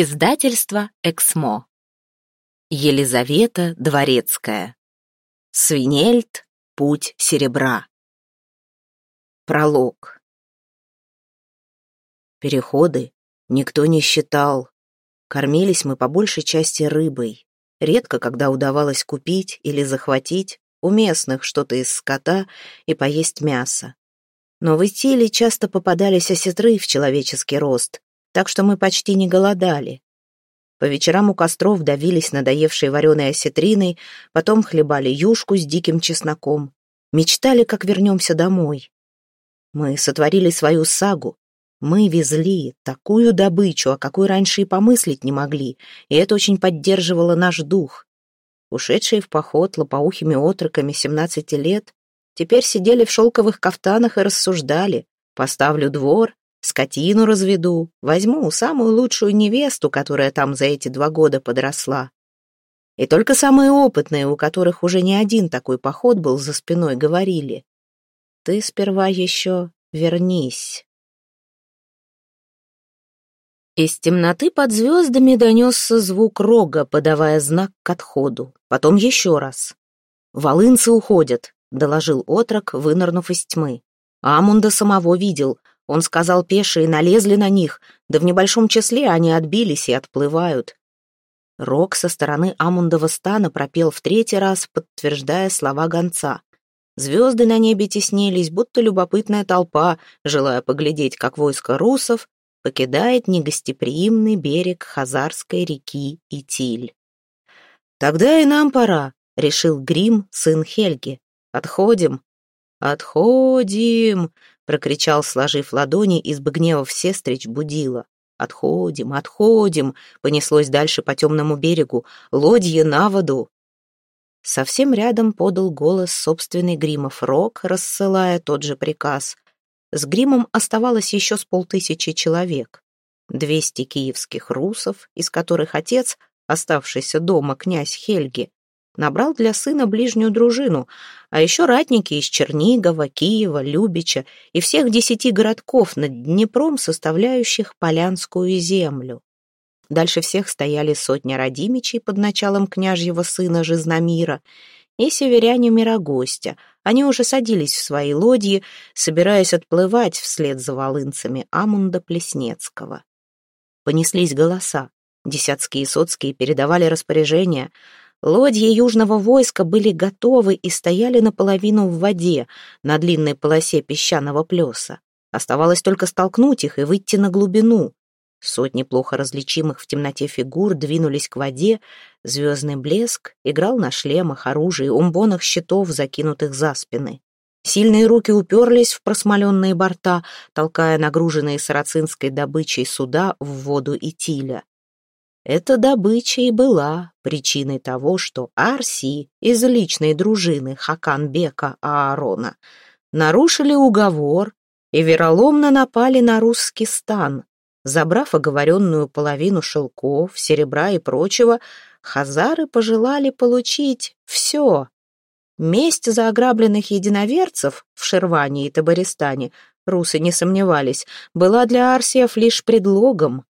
Издательство «Эксмо». Елизавета Дворецкая. Свинельт. Путь серебра. Пролог. Переходы никто не считал. Кормились мы по большей части рыбой. Редко, когда удавалось купить или захватить у местных что-то из скота и поесть мясо. Но в Итиле часто попадались осетры в человеческий рост, так что мы почти не голодали. По вечерам у костров давились надоевшей вареной осетриной, потом хлебали юшку с диким чесноком. Мечтали, как вернемся домой. Мы сотворили свою сагу. Мы везли такую добычу, о какой раньше и помыслить не могли, и это очень поддерживало наш дух. Ушедшие в поход лопоухими отроками семнадцати лет теперь сидели в шелковых кафтанах и рассуждали. Поставлю двор, Скотину разведу, возьму самую лучшую невесту, которая там за эти два года подросла. И только самые опытные, у которых уже не один такой поход был за спиной, говорили, «Ты сперва еще вернись». Из темноты под звездами донесся звук рога, подавая знак к отходу. Потом еще раз. «Волынцы уходят», — доложил отрок, вынырнув из тьмы. Амунда самого видел. Он сказал, пешие налезли на них, да в небольшом числе они отбились и отплывают. Рок со стороны Амундова стана пропел в третий раз, подтверждая слова гонца. Звезды на небе теснились, будто любопытная толпа, желая поглядеть, как войско русов покидает негостеприимный берег Хазарской реки Итиль. «Тогда и нам пора», — решил Грим, сын Хельги. «Отходим». «Отходим!» прокричал, сложив ладони, из гневов сестрич будила. «Отходим, отходим!» — понеслось дальше по темному берегу. «Лодье на воду!» Совсем рядом подал голос собственный Гримов Рок, рассылая тот же приказ. С Гримом оставалось еще с полтысячи человек. Двести киевских русов, из которых отец, оставшийся дома князь Хельги, набрал для сына ближнюю дружину, а еще ратники из Чернигова, Киева, Любича и всех десяти городков над Днепром, составляющих Полянскую землю. Дальше всех стояли сотни родимичей под началом княжьего сына Жизнамира и северяне Мирогостя. Они уже садились в свои лодьи, собираясь отплывать вслед за волынцами Амунда Плеснецкого. Понеслись голоса. Десятские и соцкие передавали распоряжения — Лодьи южного войска были готовы и стояли наполовину в воде на длинной полосе песчаного плеса. Оставалось только столкнуть их и выйти на глубину. Сотни плохо различимых в темноте фигур двинулись к воде, звездный блеск играл на шлемах, оружии, умбонах щитов, закинутых за спины. Сильные руки уперлись в просмоленные борта, толкая нагруженные сарацинской добычей суда в воду Итиля. Эта добыча и была причиной того, что Арси из личной дружины Хаканбека Аарона нарушили уговор и вероломно напали на русский стан. Забрав оговоренную половину шелков, серебра и прочего, хазары пожелали получить все. Месть за ограбленных единоверцев в Шерване и Табаристане, русы не сомневались, была для арсиев лишь предлогом,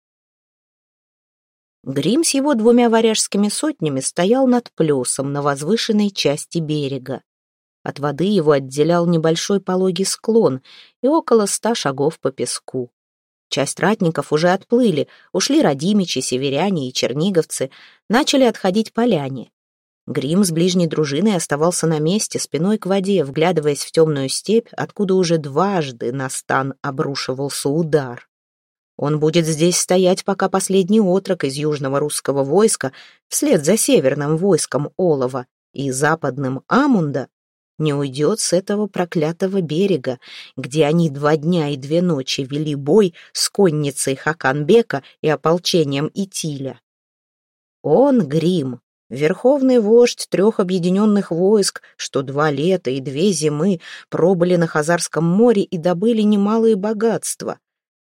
Грим с его двумя варяжскими сотнями стоял над плесом на возвышенной части берега. От воды его отделял небольшой пологий склон и около ста шагов по песку. Часть ратников уже отплыли, ушли родимичи, северяне и черниговцы, начали отходить поляне. Грим с ближней дружиной оставался на месте, спиной к воде, вглядываясь в темную степь, откуда уже дважды на стан обрушивался удар. Он будет здесь стоять, пока последний отрок из южного русского войска, вслед за северным войском Олова и западным Амунда, не уйдет с этого проклятого берега, где они два дня и две ночи вели бой с конницей Хаканбека и ополчением Итиля. Он, Грим, верховный вождь трех объединенных войск, что два лета и две зимы пробыли на Хазарском море и добыли немалые богатства,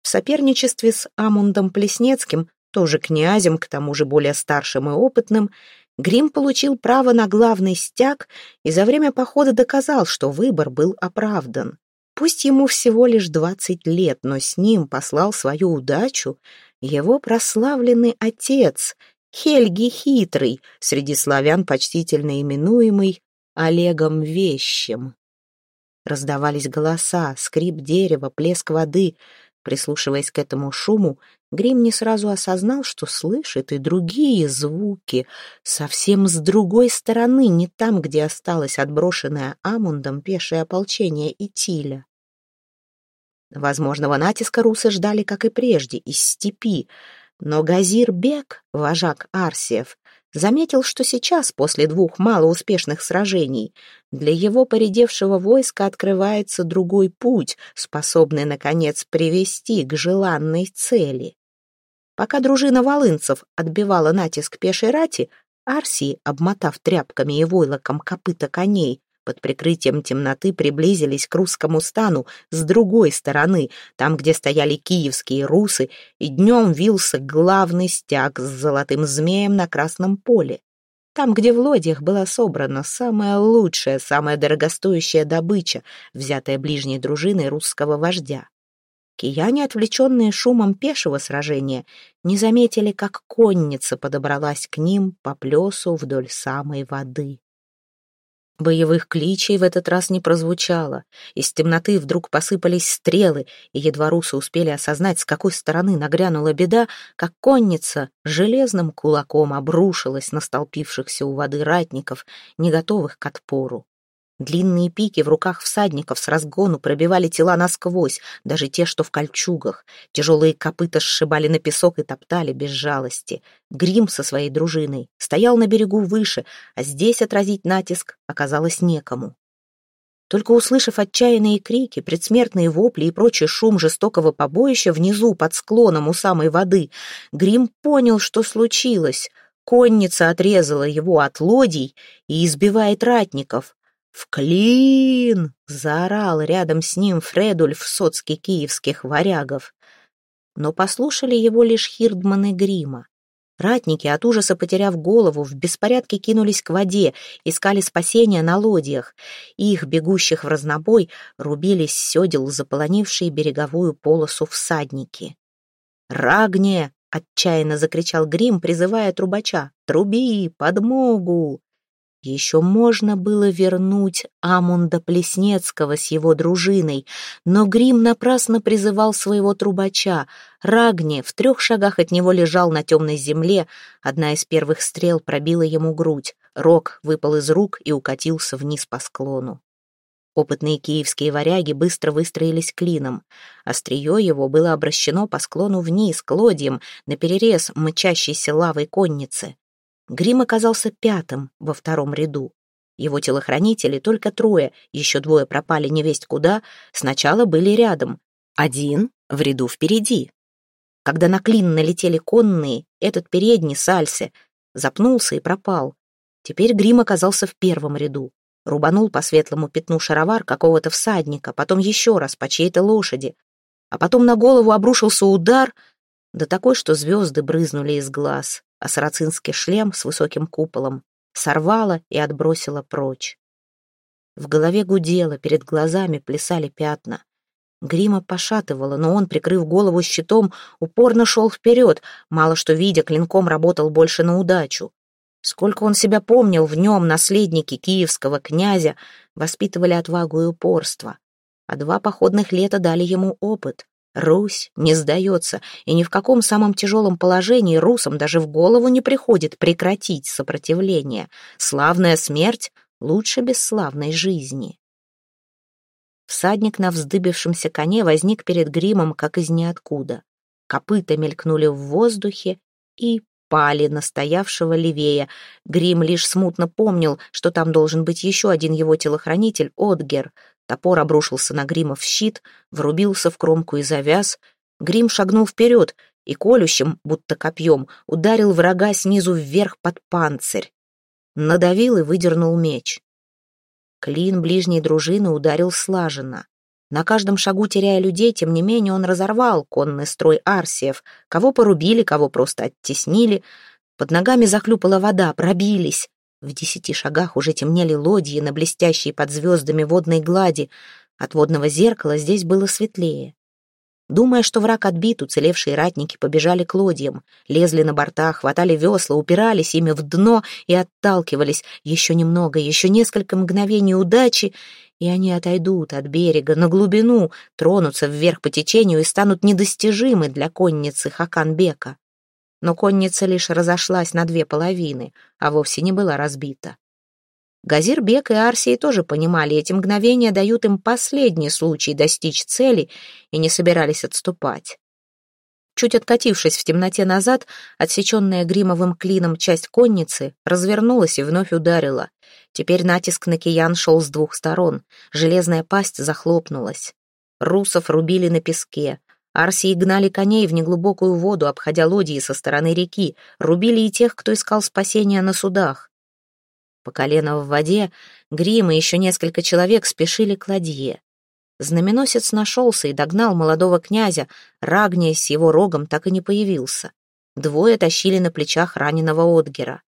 в соперничестве с Амундом Плеснецким, тоже князем, к тому же более старшим и опытным, Грим получил право на главный стяг и за время похода доказал, что выбор был оправдан. Пусть ему всего лишь двадцать лет, но с ним послал свою удачу Его прославленный отец, Хельги Хитрый, среди славян почтительно именуемый Олегом Вещим. Раздавались голоса, скрип дерева, плеск воды. Прислушиваясь к этому шуму, Грим не сразу осознал, что слышит и другие звуки, совсем с другой стороны, не там, где осталось отброшенное Амундом пешее ополчение Итиля. Возможного натиска русы ждали, как и прежде, из степи, но Газир-бек, вожак Арсиев, заметил, что сейчас, после двух малоуспешных сражений, для его поредевшего войска открывается другой путь, способный, наконец, привести к желанной цели. Пока дружина волынцев отбивала натиск пешей рати, Арсии, обмотав тряпками и войлоком копыта коней, под прикрытием темноты приблизились к русскому стану с другой стороны, там, где стояли киевские русы, и днем вился главный стяг с золотым змеем на красном поле. Там, где в лодьях была собрана самая лучшая, самая дорогостоящая добыча, взятая ближней дружиной русского вождя. Кияне, отвлеченные шумом пешего сражения, не заметили, как конница подобралась к ним по плесу вдоль самой воды. Боевых кличей в этот раз не прозвучало. Из темноты вдруг посыпались стрелы, и едва русы успели осознать, с какой стороны нагрянула беда, как конница железным кулаком обрушилась на столпившихся у воды ратников, не готовых к отпору. Длинные пики в руках всадников с разгону пробивали тела насквозь, даже те, что в кольчугах. Тяжелые копыта сшибали на песок и топтали без жалости. Грим со своей дружиной стоял на берегу выше, а здесь отразить натиск оказалось некому. Только услышав отчаянные крики, предсмертные вопли и прочий шум жестокого побоища внизу, под склоном у самой воды, Грим понял, что случилось. Конница отрезала его от лодий и избивает ратников. «В клин!» — заорал рядом с ним Фредульф соцки киевских варягов. Но послушали его лишь Хирдман и Грима. Ратники, от ужаса потеряв голову, в беспорядке кинулись к воде, искали спасения на лодьях. Их, бегущих в разнобой, рубились седел, заполонившие береговую полосу всадники. «Рагне!» — отчаянно закричал Грим, призывая трубача. «Труби! Подмогу!» Еще можно было вернуть Амунда Плеснецкого с его дружиной, но Грим напрасно призывал своего трубача. Рагни в трех шагах от него лежал на темной земле, одна из первых стрел пробила ему грудь, рог выпал из рук и укатился вниз по склону. Опытные киевские варяги быстро выстроились клином. Острие его было обращено по склону вниз, к лодьям, наперерез мчащейся лавой конницы. Грим оказался пятым во втором ряду. Его телохранители, только трое, еще двое пропали невесть куда, сначала были рядом. Один в ряду впереди. Когда на клин налетели конные, этот передний, Сальсе, запнулся и пропал. Теперь Грим оказался в первом ряду. Рубанул по светлому пятну шаровар какого-то всадника, потом еще раз по чьей-то лошади. А потом на голову обрушился удар, да такой, что звезды брызнули из глаз а сарацинский шлем с высоким куполом сорвала и отбросила прочь. В голове гудело, перед глазами плясали пятна. Грима пошатывало, но он, прикрыв голову щитом, упорно шел вперед, мало что видя, клинком работал больше на удачу. Сколько он себя помнил, в нем наследники киевского князя воспитывали отвагу и упорство, а два походных лета дали ему опыт. Русь не сдается, и ни в каком самом тяжелом положении русам даже в голову не приходит прекратить сопротивление. Славная смерть лучше бесславной жизни. Всадник на вздыбившемся коне возник перед гримом, как из ниоткуда. Копыта мелькнули в воздухе и пали на стоявшего левее. Грим лишь смутно помнил, что там должен быть еще один его телохранитель, Отгер — Топор обрушился на Грима в щит, врубился в кромку и завяз. Грим шагнул вперед и колющим, будто копьем, ударил врага снизу вверх под панцирь. Надавил и выдернул меч. Клин ближней дружины ударил слаженно. На каждом шагу теряя людей, тем не менее он разорвал конный строй арсиев. Кого порубили, кого просто оттеснили. Под ногами захлюпала вода, пробились. В десяти шагах уже темнели лодьи на блестящей под звездами водной глади. От водного зеркала здесь было светлее. Думая, что враг отбит, уцелевшие ратники побежали к лодьям, лезли на борта, хватали весла, упирались ими в дно и отталкивались. Еще немного, еще несколько мгновений удачи, и они отойдут от берега на глубину, тронутся вверх по течению и станут недостижимы для конницы Хаканбека. Но конница лишь разошлась на две половины, а вовсе не была разбита. Газирбек и Арсий тоже понимали, эти мгновения дают им последний случай достичь цели и не собирались отступать. Чуть откатившись в темноте назад, отсеченная гримовым клином часть конницы развернулась и вновь ударила. Теперь натиск на киян шел с двух сторон. Железная пасть захлопнулась. Русов рубили на песке. Арсии гнали коней в неглубокую воду, обходя лодии со стороны реки. Рубили и тех, кто искал спасения на судах. По колено в воде Грим и еще несколько человек спешили к ладье. Знаменосец нашелся и догнал молодого князя, Рагния с его рогом так и не появился. Двое тащили на плечах раненого Отгера.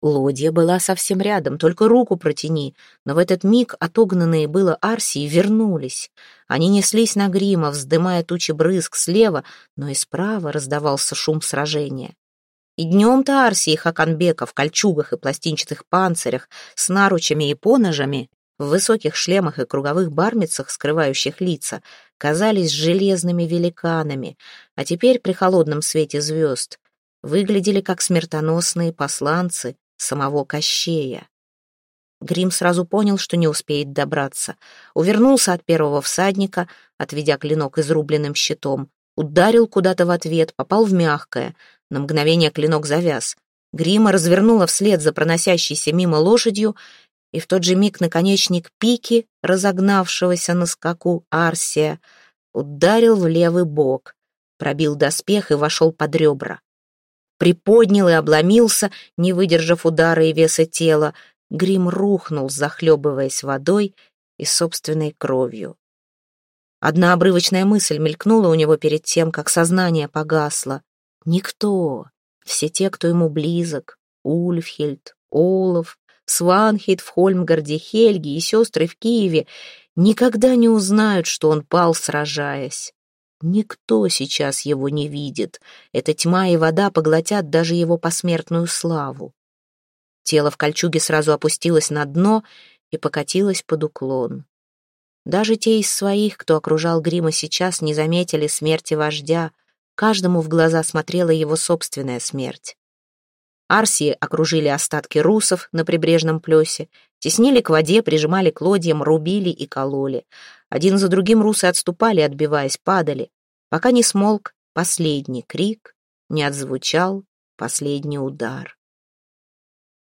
Лодья была совсем рядом, только руку протяни, но в этот миг отогнанные было Арсии вернулись. Они неслись на грима, вздымая тучи брызг слева, но и справа раздавался шум сражения. И днем-то Арсий и Хаканбека в кольчугах и пластинчатых панцирях, с наручами и поножами, в высоких шлемах и круговых бармицах, скрывающих лица, казались железными великанами, а теперь при холодном свете звезд выглядели как смертоносные посланцы самого Кощея. Грим сразу понял, что не успеет добраться. Увернулся от первого всадника, отведя клинок изрубленным щитом. Ударил куда-то в ответ, попал в мягкое — на мгновение клинок завяз. Грима развернула вслед за проносящейся мимо лошадью, и в тот же миг наконечник пики, разогнавшегося на скаку Арсия, ударил в левый бок, пробил доспех и вошел под ребра. Приподнял и обломился, не выдержав удара и веса тела. Грим рухнул, захлебываясь водой и собственной кровью. Одна обрывочная мысль мелькнула у него перед тем, как сознание погасло. Никто, все те, кто ему близок, Ульфхельд, Олаф, Сванхейд в Хольмгарде, Хельги и сестры в Киеве, никогда не узнают, что он пал, сражаясь. Никто сейчас его не видит. Эта тьма и вода поглотят даже его посмертную славу. Тело в кольчуге сразу опустилось на дно и покатилось под уклон. Даже те из своих, кто окружал Грима сейчас, не заметили смерти вождя, Каждому в глаза смотрела его собственная смерть. Арсии окружили остатки русов на прибрежном плесе, теснили к воде, прижимали к лодьям, рубили и кололи. Один за другим русы отступали, отбиваясь, падали, пока не смолк последний крик, не отзвучал последний удар.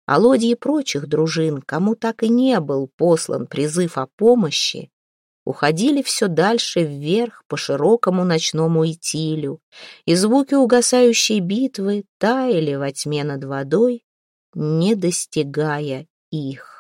А лодьи прочих дружин, кому так и не был послан призыв о помощи, уходили все дальше вверх по широкому ночному Итилю, и звуки угасающей битвы таяли во тьме над водой, не достигая их.